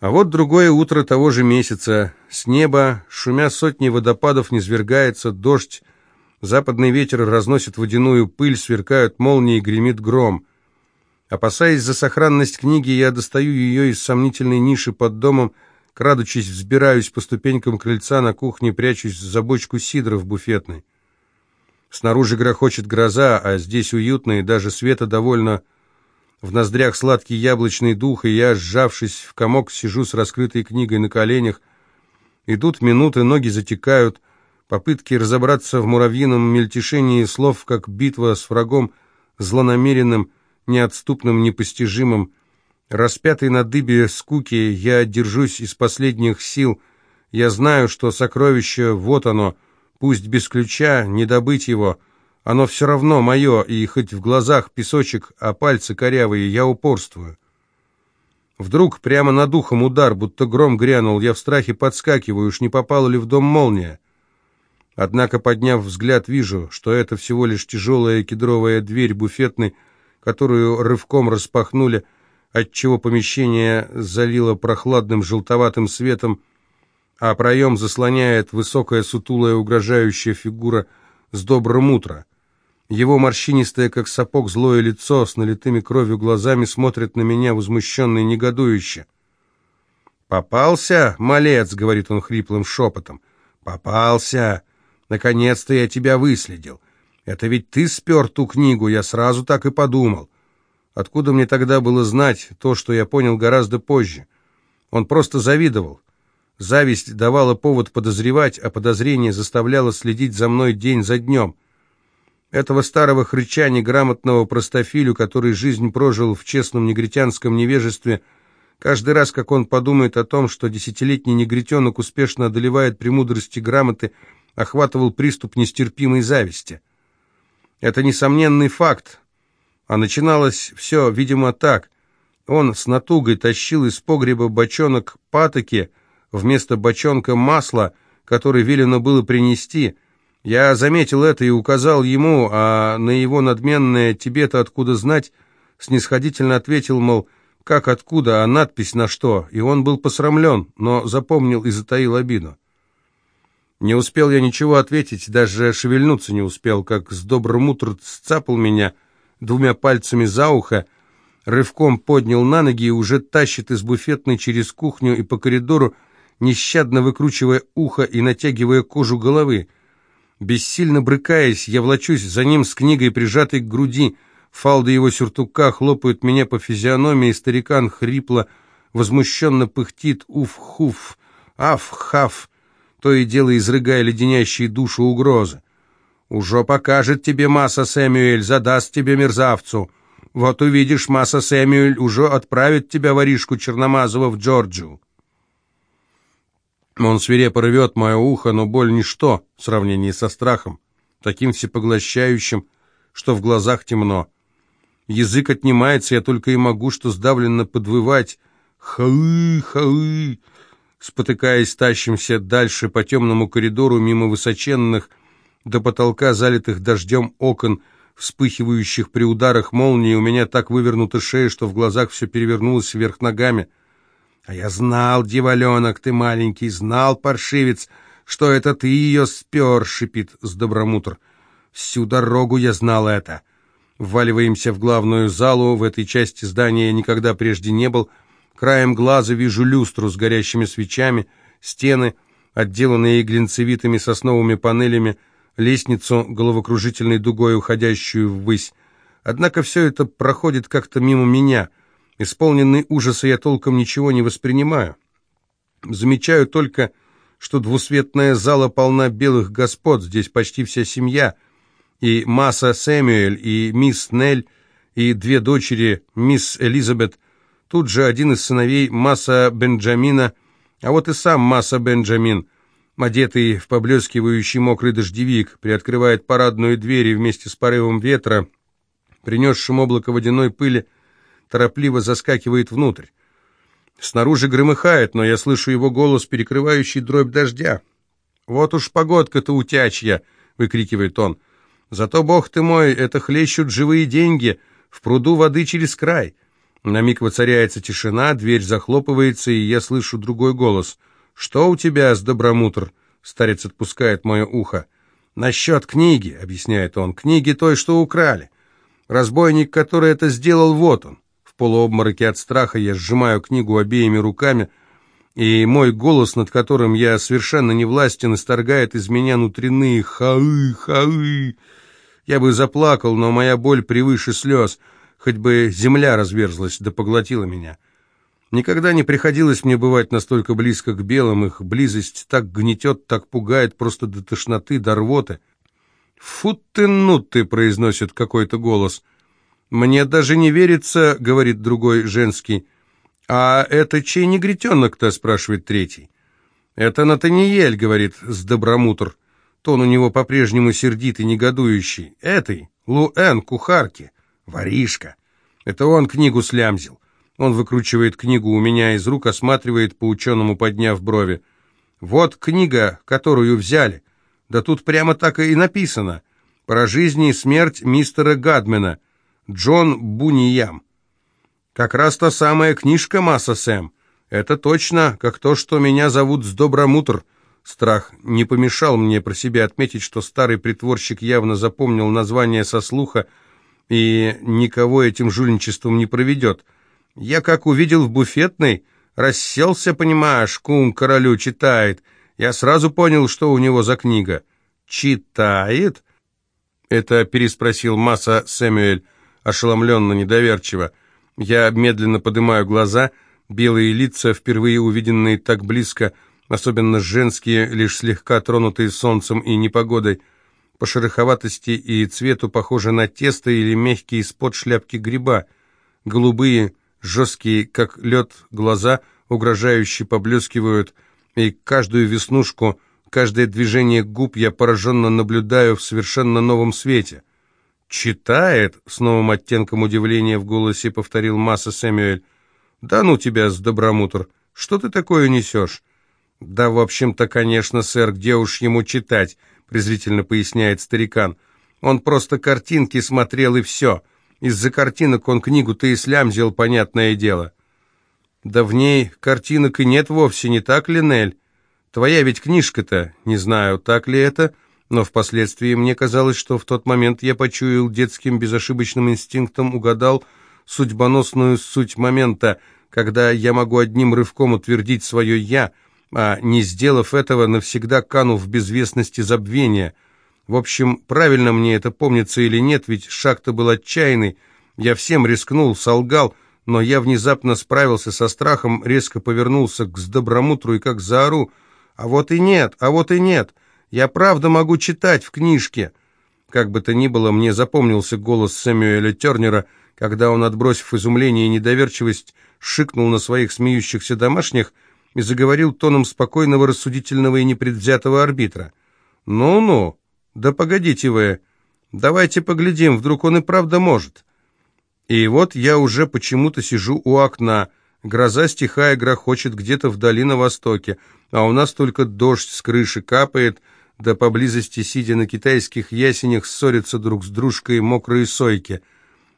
А вот другое утро того же месяца. С неба, шумя сотни водопадов, низвергается дождь, западный ветер разносит водяную пыль, сверкают молнии, гремит гром. Опасаясь за сохранность книги, я достаю ее из сомнительной ниши под домом, крадучись, взбираюсь по ступенькам крыльца на кухне, прячусь за бочку сидра в буфетной. Снаружи грохочет гроза, а здесь уютно и даже света довольно в ноздрях сладкий яблочный дух, и я, сжавшись в комок, сижу с раскрытой книгой на коленях. Идут минуты, ноги затекают. Попытки разобраться в муравьином мельтешении слов, как битва с врагом, злонамеренным, неотступным, непостижимым. Распятый на дыбе скуки, я держусь из последних сил. Я знаю, что сокровище, вот оно, пусть без ключа, не добыть его — оно все равно мое, и хоть в глазах песочек, а пальцы корявые, я упорствую. Вдруг прямо над ухом удар, будто гром грянул, я в страхе подскакиваю, уж не попала ли в дом молния. Однако, подняв взгляд, вижу, что это всего лишь тяжелая кедровая дверь буфетной, которую рывком распахнули, отчего помещение залило прохладным желтоватым светом, а проем заслоняет высокая сутулая угрожающая фигура с добрым утра. Его морщинистое, как сапог, злое лицо с налитыми кровью глазами смотрит на меня возмущенно и негодующе. «Попался, малец!» — говорит он хриплым шепотом. «Попался! Наконец-то я тебя выследил. Это ведь ты спер ту книгу, я сразу так и подумал. Откуда мне тогда было знать то, что я понял гораздо позже? Он просто завидовал. Зависть давала повод подозревать, а подозрение заставляло следить за мной день за днем». Этого старого хрыча, неграмотного простофилю, который жизнь прожил в честном негритянском невежестве, каждый раз, как он подумает о том, что десятилетний негритенок успешно одолевает премудрости грамоты, охватывал приступ нестерпимой зависти. Это несомненный факт, а начиналось все, видимо, так. Он с натугой тащил из погреба бочонок патоки вместо бочонка масла, который велено было принести – я заметил это и указал ему, а на его надменное «тебе-то откуда знать?» снисходительно ответил, мол, как откуда, а надпись на что, и он был посрамлен, но запомнил и затаил обиду. Не успел я ничего ответить, даже шевельнуться не успел, как с добрым утром сцапал меня двумя пальцами за ухо, рывком поднял на ноги и уже тащит из буфетной через кухню и по коридору, нещадно выкручивая ухо и натягивая кожу головы. Бессильно брыкаясь, я влачусь за ним с книгой, прижатой к груди. Фалды его сюртука хлопают меня по физиономии, старикан хрипло, возмущенно пыхтит «Уф-хуф! Аф-хаф!» то и дело изрыгая леденящие душу угрозы. «Уже покажет тебе Масса Сэмюэль, задаст тебе мерзавцу. Вот увидишь, Масса Сэмюэль уже отправит тебя, воришку Черномазова, в Джорджию». Он свирепо рвет мое ухо, но боль ничто в сравнении со страхом, таким всепоглощающим, что в глазах темно. Язык отнимается, я только и могу что сдавленно подвывать. «Хаы, хаы!» Спотыкаясь, тащимся дальше по темному коридору, мимо высоченных, до потолка залитых дождем окон, вспыхивающих при ударах молнии. У меня так вывернута шея, что в глазах все перевернулось вверх ногами. А я знал, дьяволенок, ты маленький, знал, паршивец, что это ты ее спер, шипит с добромутр. Всю дорогу я знал это. Вваливаемся в главную залу, в этой части здания я никогда прежде не был. Краем глаза вижу люстру с горящими свечами, стены, отделанные глинцевитыми сосновыми панелями, лестницу, головокружительной дугой, уходящую ввысь. Однако все это проходит как-то мимо меня — Исполненный ужаса я толком ничего не воспринимаю. Замечаю только, что двусветная зала полна белых господ, здесь почти вся семья, и Масса Сэмюэль, и мисс Нель, и две дочери, мисс Элизабет, тут же один из сыновей Масса Бенджамина, а вот и сам Масса Бенджамин, одетый в поблескивающий мокрый дождевик, приоткрывает парадную дверь вместе с порывом ветра, принесшим облако водяной пыли, торопливо заскакивает внутрь. Снаружи громыхает, но я слышу его голос, перекрывающий дробь дождя. «Вот уж погодка-то утячья!» — выкрикивает он. «Зато, бог ты мой, это хлещут живые деньги, в пруду воды через край. На миг воцаряется тишина, дверь захлопывается, и я слышу другой голос. «Что у тебя с добромутр?» Старец отпускает мое ухо. «Насчет книги», — объясняет он, — «книги той, что украли. Разбойник, который это сделал, вот он». Полуобмороке от страха я сжимаю книгу обеими руками, и мой голос, над которым я совершенно не властен, исторгает из меня внутренние «хаы, хаы». Я бы заплакал, но моя боль превыше слез, хоть бы земля разверзлась да поглотила меня. Никогда не приходилось мне бывать настолько близко к белым, их близость так гнетет, так пугает, просто до тошноты, до рвоты. «Фу ты, ну ты!» — произносит какой-то голос. «Мне даже не верится», — говорит другой женский. «А это чей негритенок-то?» — спрашивает третий. «Это Натаниель», — говорит с добромутр. Тон у него по-прежнему сердитый, негодующий. «Этой, Луэн, кухарки, воришка. Это он книгу слямзил. Он выкручивает книгу у меня из рук, осматривает по ученому, подняв брови. «Вот книга, которую взяли. Да тут прямо так и написано. Про жизнь и смерть мистера Гадмена. Джон Буниям. Как раз та самая книжка, Масса Сэм. Это точно, как то, что меня зовут с Добромутр». Страх не помешал мне про себя отметить, что старый притворщик явно запомнил название со слуха и никого этим жульничеством не проведет. Я как увидел в буфетной, расселся, понимаешь, кум королю читает. Я сразу понял, что у него за книга. «Читает?» Это переспросил Масса Сэмюэль, ошеломленно, недоверчиво. Я медленно поднимаю глаза, белые лица, впервые увиденные так близко, особенно женские, лишь слегка тронутые солнцем и непогодой, по шероховатости и цвету похожи на тесто или мягкие из-под шляпки гриба, голубые, Жесткие, как лед, глаза угрожающе поблескивают, и каждую веснушку, каждое движение губ я пораженно наблюдаю в совершенно новом свете. «Читает?» — с новым оттенком удивления в голосе повторил Масса Сэмюэль. «Да ну тебя с добромутр! Что ты такое несешь?» «Да, в общем-то, конечно, сэр, где уж ему читать?» — презрительно поясняет старикан. «Он просто картинки смотрел и все. Из-за картинок он книгу-то и слямзил, понятное дело. Да в ней картинок и нет вовсе, не так ли, Нель? Твоя ведь книжка-то, не знаю, так ли это, но впоследствии мне казалось, что в тот момент я почуял детским безошибочным инстинктом, угадал судьбоносную суть момента, когда я могу одним рывком утвердить свое «я», а не сделав этого, навсегда кану в безвестности забвения — в общем, правильно мне это помнится или нет, ведь шаг-то был отчаянный. Я всем рискнул, солгал, но я внезапно справился со страхом, резко повернулся к Сдобромутру и как заору. «А вот и нет, а вот и нет! Я правда могу читать в книжке!» Как бы то ни было, мне запомнился голос Сэмюэля Тернера, когда он, отбросив изумление и недоверчивость, шикнул на своих смеющихся домашних и заговорил тоном спокойного, рассудительного и непредвзятого арбитра. «Ну-ну, «Да погодите вы, давайте поглядим, вдруг он и правда может». И вот я уже почему-то сижу у окна, гроза стихая грохочет где-то вдали на востоке, а у нас только дождь с крыши капает, да поблизости, сидя на китайских ясенях, ссорятся друг с дружкой мокрые сойки.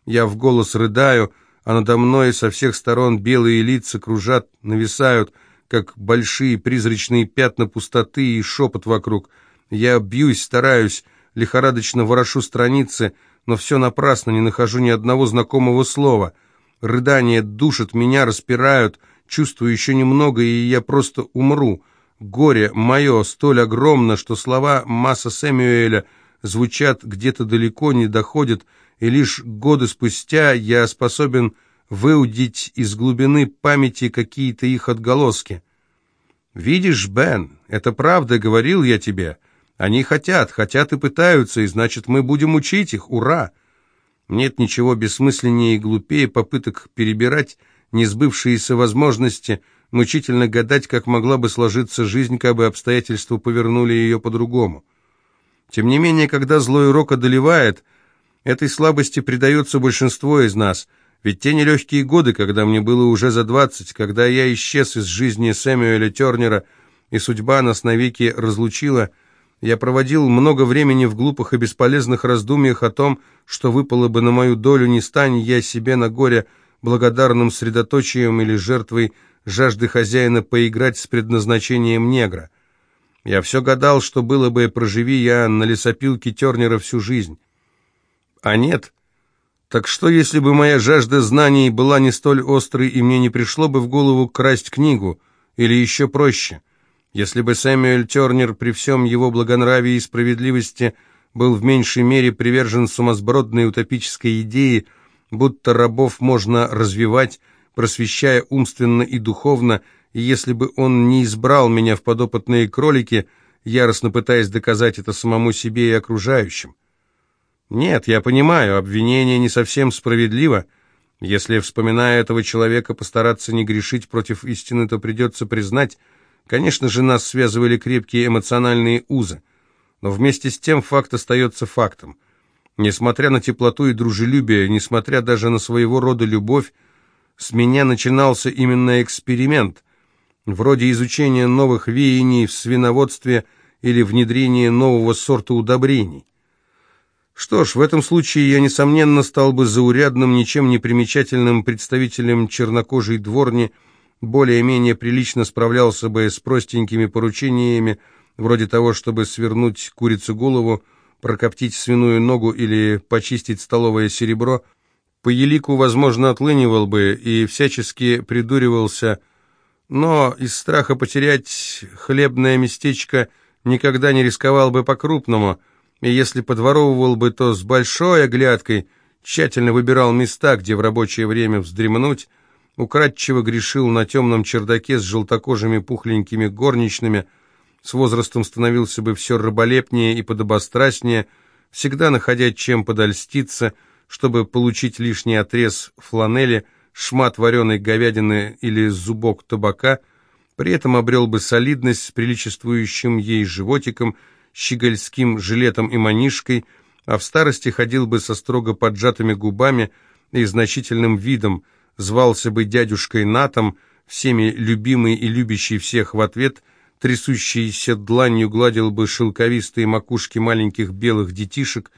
Я в голос рыдаю, а надо мной со всех сторон белые лица кружат, нависают, как большие призрачные пятна пустоты и шепот вокруг — я бьюсь, стараюсь, лихорадочно ворошу страницы, но все напрасно, не нахожу ни одного знакомого слова. Рыдания душат, меня распирают, чувствую еще немного, и я просто умру. Горе мое столь огромно, что слова Масса Сэмюэля звучат где-то далеко, не доходят, и лишь годы спустя я способен выудить из глубины памяти какие-то их отголоски. «Видишь, Бен, это правда, говорил я тебе». Они хотят, хотят и пытаются, и значит, мы будем учить их, ура! Нет ничего бессмысленнее и глупее попыток перебирать несбывшиеся возможности, мучительно гадать, как могла бы сложиться жизнь, как бы обстоятельства повернули ее по-другому. Тем не менее, когда злой рок одолевает, этой слабости предается большинство из нас, ведь те нелегкие годы, когда мне было уже за двадцать, когда я исчез из жизни Сэмюэля Тернера, и судьба нас навеки разлучила, я проводил много времени в глупых и бесполезных раздумьях о том, что выпало бы на мою долю, не стань я себе на горе благодарным средоточием или жертвой жажды хозяина поиграть с предназначением негра. Я все гадал, что было бы, проживи я на лесопилке Тернера всю жизнь. А нет. Так что, если бы моя жажда знаний была не столь острой, и мне не пришло бы в голову красть книгу, или еще проще, если бы Сэмюэль Тернер при всем его благонравии и справедливости был в меньшей мере привержен сумасбродной утопической идее, будто рабов можно развивать, просвещая умственно и духовно, и если бы он не избрал меня в подопытные кролики, яростно пытаясь доказать это самому себе и окружающим. Нет, я понимаю, обвинение не совсем справедливо. Если, вспоминая этого человека, постараться не грешить против истины, то придется признать, конечно же, нас связывали крепкие эмоциональные узы. Но вместе с тем факт остается фактом. Несмотря на теплоту и дружелюбие, несмотря даже на своего рода любовь, с меня начинался именно эксперимент, вроде изучения новых веяний в свиноводстве или внедрения нового сорта удобрений. Что ж, в этом случае я, несомненно, стал бы заурядным, ничем не примечательным представителем чернокожей дворни, более-менее прилично справлялся бы с простенькими поручениями, вроде того, чтобы свернуть курицу голову, прокоптить свиную ногу или почистить столовое серебро – по елику, возможно, отлынивал бы и всячески придуривался, но из страха потерять хлебное местечко никогда не рисковал бы по-крупному, и если подворовывал бы, то с большой оглядкой тщательно выбирал места, где в рабочее время вздремнуть, украдчиво грешил на темном чердаке с желтокожими пухленькими горничными, с возрастом становился бы все раболепнее и подобострастнее, всегда находя чем подольститься – чтобы получить лишний отрез фланели, шмат вареной говядины или зубок табака, при этом обрел бы солидность с приличествующим ей животиком, щегольским жилетом и манишкой, а в старости ходил бы со строго поджатыми губами и значительным видом, звался бы дядюшкой Натом, всеми любимый и любящий всех в ответ, трясущийся дланью гладил бы шелковистые макушки маленьких белых детишек,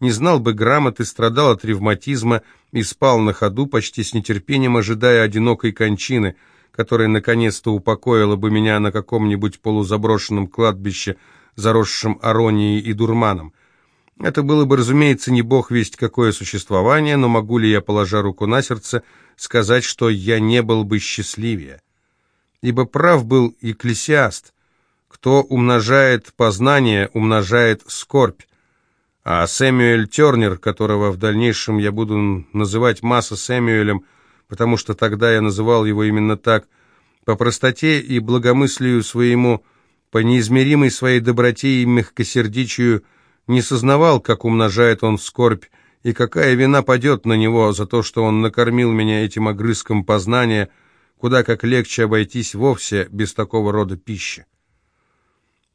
не знал бы грамоты, страдал от ревматизма и спал на ходу, почти с нетерпением ожидая одинокой кончины, которая наконец-то упокоила бы меня на каком-нибудь полузаброшенном кладбище, заросшем аронией и дурманом. Это было бы, разумеется, не бог весть какое существование, но могу ли я, положа руку на сердце, сказать, что я не был бы счастливее? Ибо прав был Екклесиаст. Кто умножает познание, умножает скорбь. А Сэмюэль Тернер, которого в дальнейшем я буду называть Масса Сэмюэлем, потому что тогда я называл его именно так, по простоте и благомыслию своему, по неизмеримой своей доброте и мягкосердечию, не сознавал, как умножает он скорбь, и какая вина падет на него за то, что он накормил меня этим огрызком познания, куда как легче обойтись вовсе без такого рода пищи.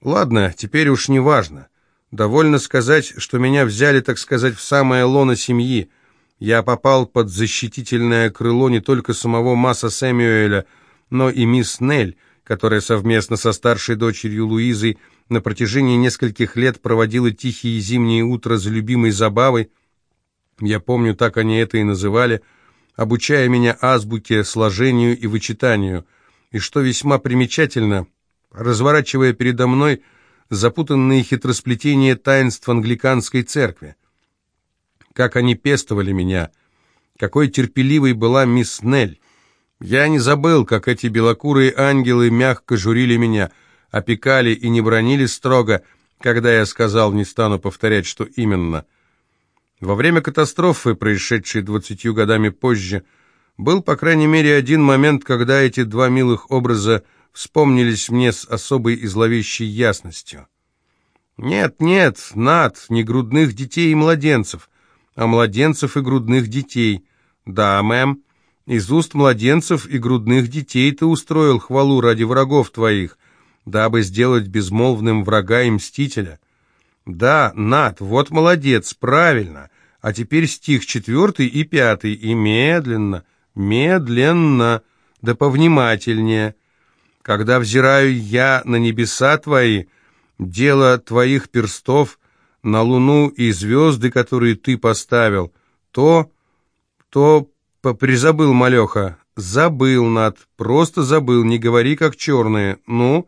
Ладно, теперь уж не важно. Довольно сказать, что меня взяли, так сказать, в самое лоно семьи. Я попал под защитительное крыло не только самого Масса Сэмюэля, но и мисс Нель, которая совместно со старшей дочерью Луизой на протяжении нескольких лет проводила тихие зимние утра за любимой забавой. Я помню, так они это и называли, обучая меня азбуке, сложению и вычитанию. И что весьма примечательно, разворачивая передо мной запутанные хитросплетения таинств англиканской церкви. Как они пестовали меня, какой терпеливой была мисс Нель. Я не забыл, как эти белокурые ангелы мягко журили меня, опекали и не бронили строго, когда я сказал, не стану повторять, что именно. Во время катастрофы, происшедшей двадцатью годами позже, был, по крайней мере, один момент, когда эти два милых образа вспомнились мне с особой и зловещей ясностью. Нет, нет, над, не грудных детей и младенцев, а младенцев и грудных детей. Да, мэм, из уст младенцев и грудных детей ты устроил хвалу ради врагов твоих, дабы сделать безмолвным врага и мстителя. Да, Над, вот молодец, правильно. А теперь стих четвертый и пятый, и медленно, медленно, да повнимательнее. Когда взираю я на небеса твои, дело твоих перстов на луну и звезды, которые ты поставил, то, то Призабыл, малеха. Забыл, Над, просто забыл, не говори как черные. Ну?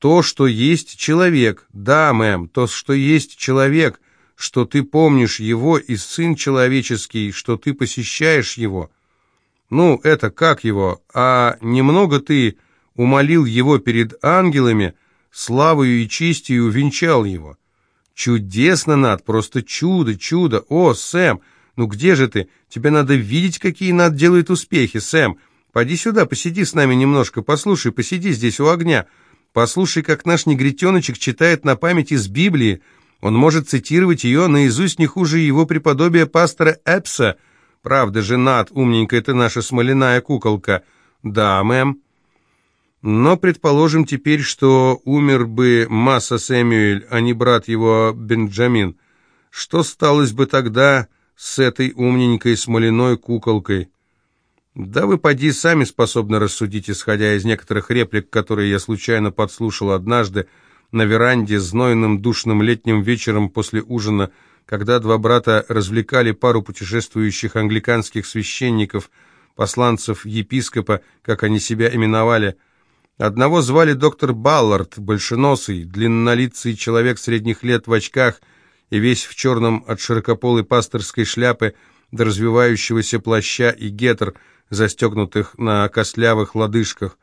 То, что есть человек. Да, мэм, то, что есть человек, что ты помнишь его и сын человеческий, что ты посещаешь его. Ну, это как его? А немного ты умолил его перед ангелами, славою и честью увенчал его. Чудесно, Над, просто чудо, чудо. О, Сэм, ну где же ты? Тебе надо видеть, какие Над делает успехи, Сэм. Пойди сюда, посиди с нами немножко, послушай, посиди здесь у огня. Послушай, как наш негритеночек читает на память из Библии. Он может цитировать ее наизусть не хуже его преподобия пастора Эпса. Правда же, Над, умненькая ты наша смоляная куколка. Да, мэм. Но предположим теперь, что умер бы Масса Сэмюэль, а не брат его Бенджамин. Что сталось бы тогда с этой умненькой смоляной куколкой? Да вы поди сами способны рассудить, исходя из некоторых реплик, которые я случайно подслушал однажды на веранде знойным душным летним вечером после ужина, когда два брата развлекали пару путешествующих англиканских священников, посланцев епископа, как они себя именовали, Одного звали доктор Баллард, большеносый, длиннолицый человек средних лет в очках и весь в черном от широкополой пасторской шляпы до развивающегося плаща и гетр, застегнутых на костлявых лодыжках.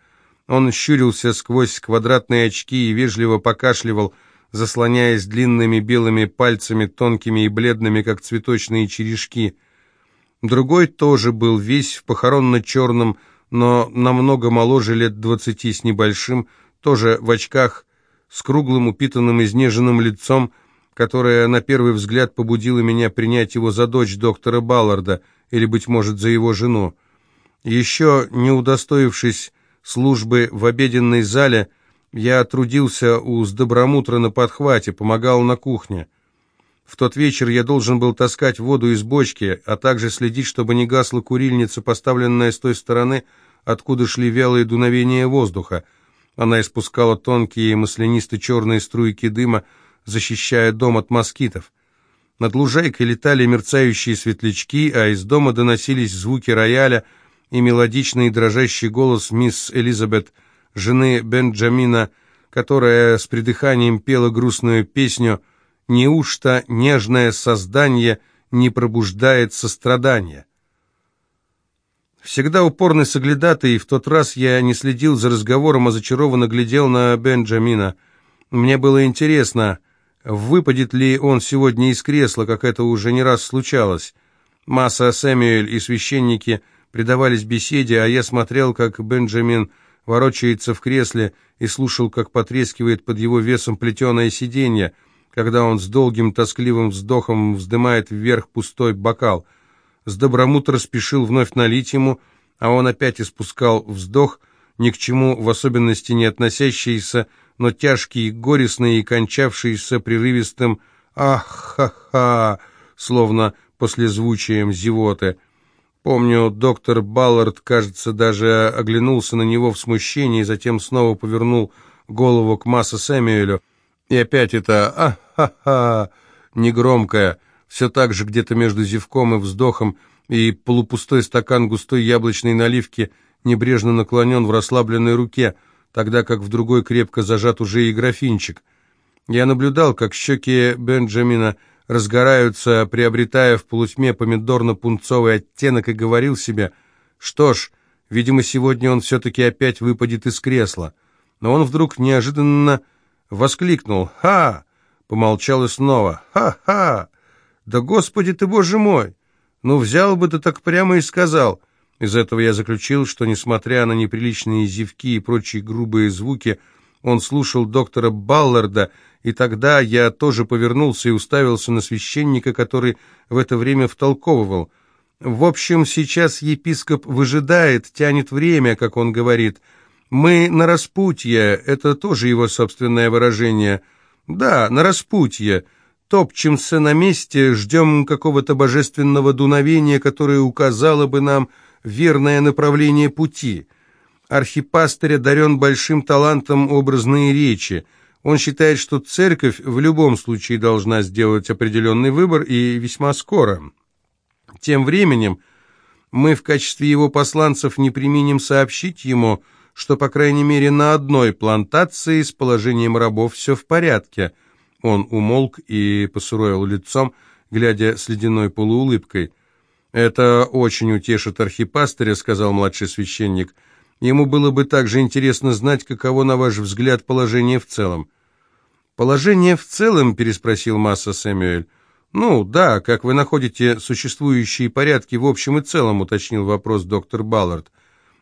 Он щурился сквозь квадратные очки и вежливо покашливал, заслоняясь длинными белыми пальцами, тонкими и бледными, как цветочные черешки. Другой тоже был весь в похоронно-черном, но намного моложе лет двадцати с небольшим, тоже в очках, с круглым упитанным изнеженным лицом, которое на первый взгляд побудило меня принять его за дочь доктора Балларда, или, быть может, за его жену. Еще не удостоившись службы в обеденной зале, я трудился у Сдобромутра на подхвате, помогал на кухне. В тот вечер я должен был таскать воду из бочки, а также следить, чтобы не гасла курильница, поставленная с той стороны, откуда шли вялые дуновения воздуха. Она испускала тонкие маслянисто-черные струйки дыма, защищая дом от москитов. Над лужайкой летали мерцающие светлячки, а из дома доносились звуки рояля и мелодичный дрожащий голос мисс Элизабет, жены Бенджамина, которая с придыханием пела грустную песню Неужто нежное создание не пробуждает сострадания? Всегда упорный соглядатый, в тот раз я не следил за разговором, а зачарованно глядел на Бенджамина. Мне было интересно, выпадет ли он сегодня из кресла, как это уже не раз случалось. Масса, Сэмюэль и священники предавались беседе, а я смотрел, как Бенджамин ворочается в кресле и слушал, как потрескивает под его весом плетеное сиденье — когда он с долгим тоскливым вздохом вздымает вверх пустой бокал. С добромутро спешил вновь налить ему, а он опять испускал вздох, ни к чему в особенности не относящийся, но тяжкий, горестный и кончавшийся прерывистым «ах-ха-ха», словно послезвучием зевоты. Помню, доктор Баллард, кажется, даже оглянулся на него в смущении, затем снова повернул голову к Масса Сэмюэлю, и опять это «а-ха-ха» негромкое, все так же где-то между зевком и вздохом, и полупустой стакан густой яблочной наливки небрежно наклонен в расслабленной руке, тогда как в другой крепко зажат уже и графинчик. Я наблюдал, как щеки Бенджамина разгораются, приобретая в полутьме помидорно-пунцовый оттенок, и говорил себе, что ж, видимо, сегодня он все-таки опять выпадет из кресла. Но он вдруг неожиданно Воскликнул «Ха!» Помолчал и снова «Ха-ха!» «Да господи ты, боже мой! Ну, взял бы ты так прямо и сказал!» Из этого я заключил, что, несмотря на неприличные зевки и прочие грубые звуки, он слушал доктора Балларда, и тогда я тоже повернулся и уставился на священника, который в это время втолковывал. В общем, сейчас епископ выжидает, тянет время, как он говорит, — мы на распутье, это тоже его собственное выражение. Да, на распутье. Топчемся на месте, ждем какого-то божественного дуновения, которое указало бы нам верное направление пути. Архипастырь одарен большим талантом образной речи. Он считает, что церковь в любом случае должна сделать определенный выбор и весьма скоро. Тем временем Мы в качестве его посланцев не применим сообщить ему, что, по крайней мере, на одной плантации с положением рабов все в порядке». Он умолк и посуровил лицом, глядя с ледяной полуулыбкой. «Это очень утешит архипастыря», — сказал младший священник. «Ему было бы также интересно знать, каково, на ваш взгляд, положение в целом». «Положение в целом?» — переспросил Масса Сэмюэль. «Ну, да, как вы находите существующие порядки в общем и целом», — уточнил вопрос доктор Баллард.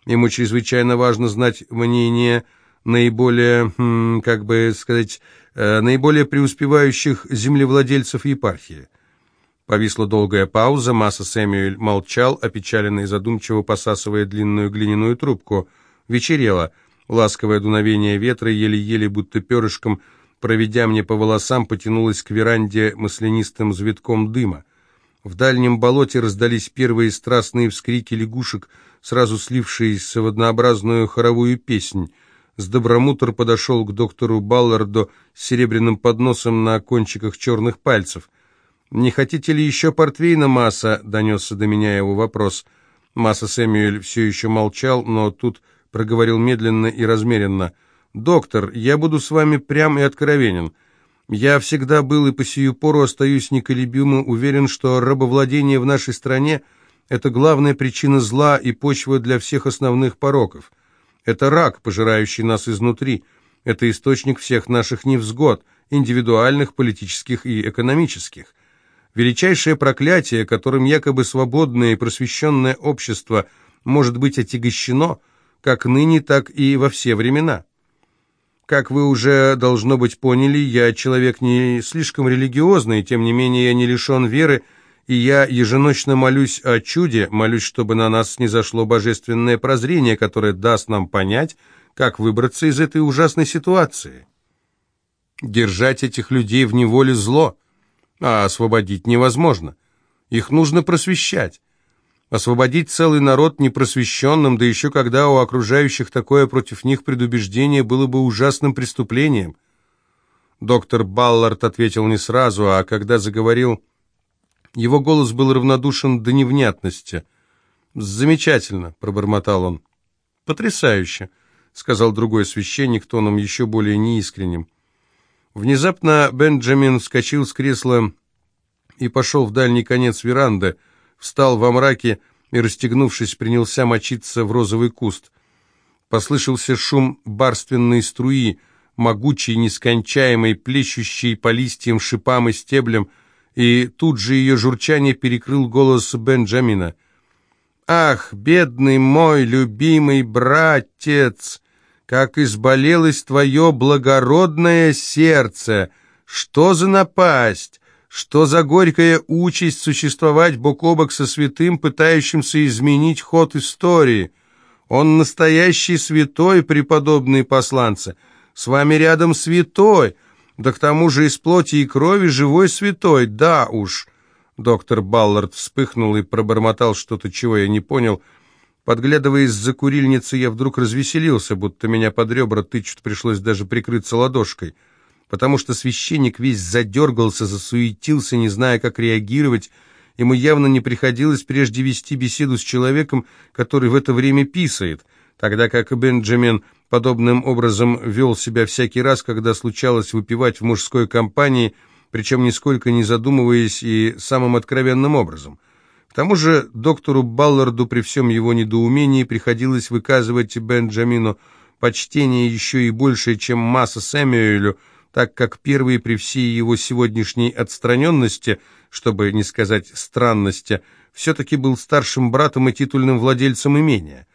Ему чрезвычайно важно знать мнение наиболее, хм, как бы сказать, э, наиболее преуспевающих землевладельцев епархии. Повисла долгая пауза, Масса Сэмюэль молчал, опечаленный и задумчиво посасывая длинную глиняную трубку. Вечерело. Ласковое дуновение ветра, еле-еле, будто перышком, проведя мне по волосам, потянулось к веранде маслянистым завитком дыма. В дальнем болоте раздались первые страстные вскрики лягушек, сразу слившиеся в однообразную хоровую песнь. С добромутр подошел к доктору Балларду с серебряным подносом на кончиках черных пальцев. «Не хотите ли еще портвейна, Масса?» — донесся до меня его вопрос. Масса Сэмюэль все еще молчал, но тут проговорил медленно и размеренно. «Доктор, я буду с вами прям и откровенен». Я всегда был и по сию пору остаюсь неколебимо уверен, что рабовладение в нашей стране – это главная причина зла и почва для всех основных пороков. Это рак, пожирающий нас изнутри. Это источник всех наших невзгод, индивидуальных, политических и экономических. Величайшее проклятие, которым якобы свободное и просвещенное общество может быть отягощено, как ныне, так и во все времена. Как вы уже, должно быть, поняли, я человек не слишком религиозный, тем не менее я не лишен веры, и я еженочно молюсь о чуде, молюсь, чтобы на нас снизошло божественное прозрение, которое даст нам понять, как выбраться из этой ужасной ситуации. Держать этих людей в неволе зло, а освободить невозможно. Их нужно просвещать. Освободить целый народ непросвещенным, да еще когда у окружающих такое против них предубеждение было бы ужасным преступлением. Доктор Баллард ответил не сразу, а когда заговорил, его голос был равнодушен до невнятности. «Замечательно», — пробормотал он. «Потрясающе», — сказал другой священник тоном еще более неискренним. Внезапно Бенджамин вскочил с кресла и пошел в дальний конец веранды, — встал во мраке и, расстегнувшись, принялся мочиться в розовый куст. Послышался шум барственной струи, могучий, нескончаемый, плещущий по листьям, шипам и стеблям, и тут же ее журчание перекрыл голос Бенджамина. «Ах, бедный мой любимый братец, как изболелось твое благородное сердце! Что за напасть! Что за горькая участь существовать бок о бок со святым, пытающимся изменить ход истории? Он настоящий святой, преподобные посланцы. С вами рядом святой, да к тому же из плоти и крови живой святой, да уж. Доктор Баллард вспыхнул и пробормотал что-то, чего я не понял. Подглядывая из-за курильницы, я вдруг развеселился, будто меня под ребра тычут, пришлось даже прикрыться ладошкой потому что священник весь задергался, засуетился, не зная, как реагировать. Ему явно не приходилось прежде вести беседу с человеком, который в это время писает, тогда как Бенджамин подобным образом вел себя всякий раз, когда случалось выпивать в мужской компании, причем нисколько не задумываясь и самым откровенным образом. К тому же доктору Балларду при всем его недоумении приходилось выказывать Бенджамину почтение еще и большее, чем масса Сэмюэлю, так как первый при всей его сегодняшней отстраненности, чтобы не сказать странности, все-таки был старшим братом и титульным владельцем имения.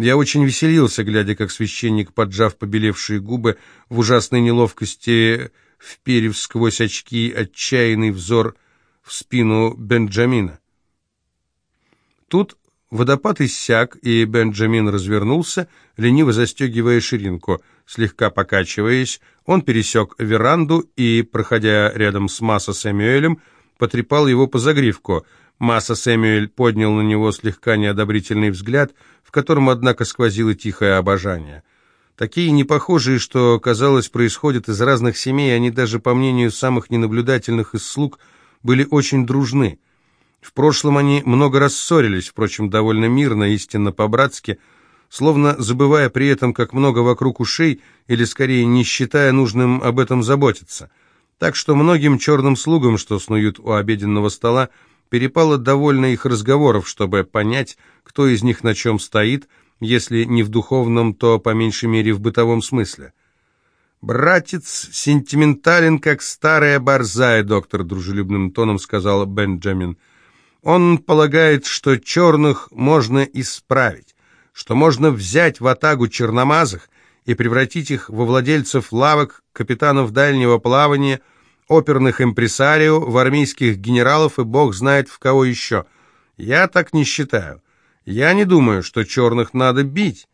Я очень веселился, глядя, как священник, поджав побелевшие губы, в ужасной неловкости, вперев сквозь очки отчаянный взор в спину Бенджамина. Тут Водопад иссяк, и Бенджамин развернулся, лениво застегивая ширинку. Слегка покачиваясь, он пересек веранду и, проходя рядом с Масса Сэмюэлем, потрепал его по загривку. Масса Сэмюэль поднял на него слегка неодобрительный взгляд, в котором, однако, сквозило тихое обожание. Такие непохожие, что, казалось, происходят из разных семей, они даже, по мнению самых ненаблюдательных из слуг, были очень дружны. В прошлом они много раз ссорились, впрочем, довольно мирно, истинно по-братски, словно забывая при этом, как много вокруг ушей, или скорее не считая нужным об этом заботиться. Так что многим черным слугам, что снуют у обеденного стола, перепало довольно их разговоров, чтобы понять, кто из них на чем стоит, если не в духовном, то по меньшей мере в бытовом смысле. «Братец сентиментален, как старая борзая», — доктор дружелюбным тоном сказал Бенджамин. «Он полагает, что черных можно исправить, что можно взять в атагу черномазых и превратить их во владельцев лавок, капитанов дальнего плавания, оперных импресарио, в армейских генералов и бог знает в кого еще. Я так не считаю. Я не думаю, что черных надо бить».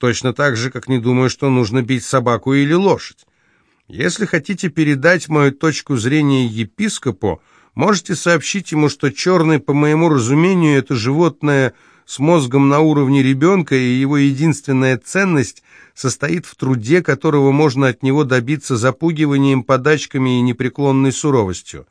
Точно так же, как не думаю, что нужно бить собаку или лошадь. Если хотите передать мою точку зрения епископу, можете сообщить ему, что черный, по моему разумению, это животное с мозгом на уровне ребенка, и его единственная ценность состоит в труде, которого можно от него добиться запугиванием, подачками и непреклонной суровостью.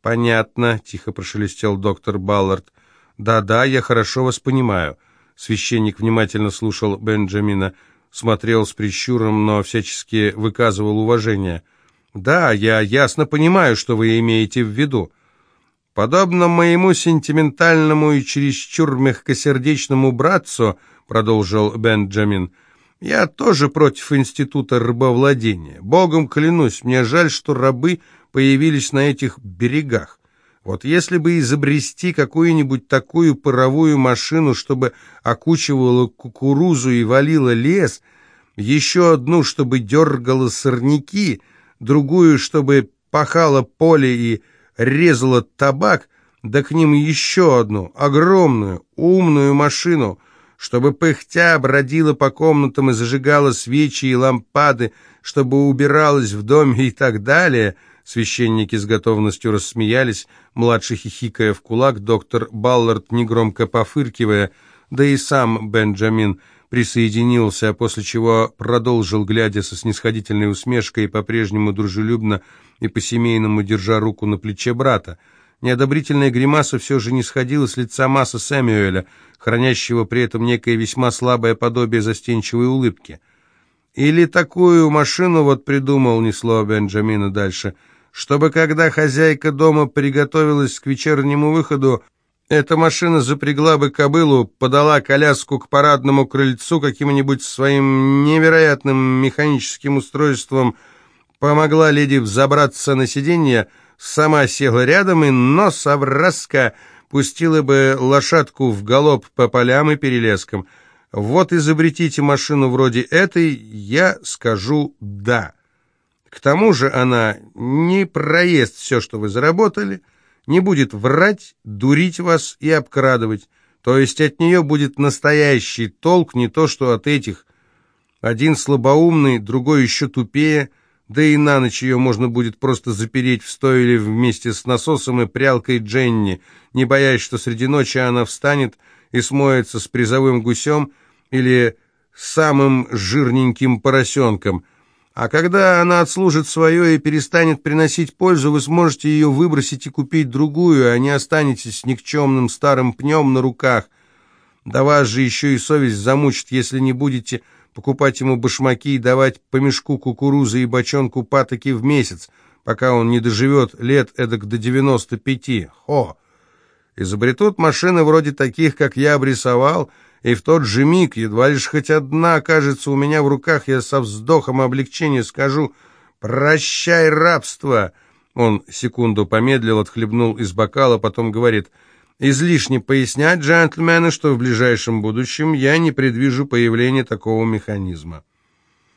«Понятно», — тихо прошелестел доктор Баллард. «Да-да, я хорошо вас понимаю». Священник внимательно слушал Бенджамина, смотрел с прищуром, но всячески выказывал уважение. «Да, я ясно понимаю, что вы имеете в виду. Подобно моему сентиментальному и чересчур мягкосердечному братцу, продолжил Бенджамин, я тоже против института рабовладения. Богом клянусь, мне жаль, что рабы появились на этих берегах. Вот если бы изобрести какую-нибудь такую паровую машину, чтобы окучивала кукурузу и валила лес, еще одну, чтобы дергала сорняки, другую, чтобы пахала поле и резала табак, да к ним еще одну, огромную, умную машину, чтобы пыхтя бродила по комнатам и зажигала свечи и лампады, чтобы убиралась в доме и так далее — Священники с готовностью рассмеялись, младший хихикая в кулак, доктор Баллард негромко пофыркивая, да и сам Бенджамин присоединился, после чего продолжил, глядя со снисходительной усмешкой, по-прежнему дружелюбно и по-семейному держа руку на плече брата. Неодобрительная гримаса все же не сходила с лица Масса Сэмюэля, хранящего при этом некое весьма слабое подобие застенчивой улыбки. «Или такую машину вот придумал», — несло Бенджамина дальше — чтобы когда хозяйка дома приготовилась к вечернему выходу, эта машина запрягла бы кобылу, подала коляску к парадному крыльцу каким-нибудь своим невероятным механическим устройством, помогла леди взобраться на сиденье, сама села рядом и нос образка пустила бы лошадку в галоп по полям и перелескам. Вот изобретите машину вроде этой, я скажу «да». К тому же она не проест все, что вы заработали, не будет врать, дурить вас и обкрадывать. То есть от нее будет настоящий толк, не то что от этих. Один слабоумный, другой еще тупее, да и на ночь ее можно будет просто запереть в стойле вместе с насосом и прялкой Дженни, не боясь, что среди ночи она встанет и смоется с призовым гусем или самым жирненьким поросенком – а когда она отслужит свое и перестанет приносить пользу, вы сможете ее выбросить и купить другую, а не останетесь с никчемным старым пнем на руках. Да вас же еще и совесть замучит, если не будете покупать ему башмаки и давать по мешку кукурузы и бочонку патоки в месяц, пока он не доживет лет эдак до девяносто пяти. Хо! Изобретут машины вроде таких, как я обрисовал, — и в тот же миг, едва лишь хоть одна окажется у меня в руках, я со вздохом облегчения скажу «Прощай, рабство!» Он секунду помедлил, отхлебнул из бокала, потом говорит «Излишне пояснять, джентльмены, что в ближайшем будущем я не предвижу появления такого механизма».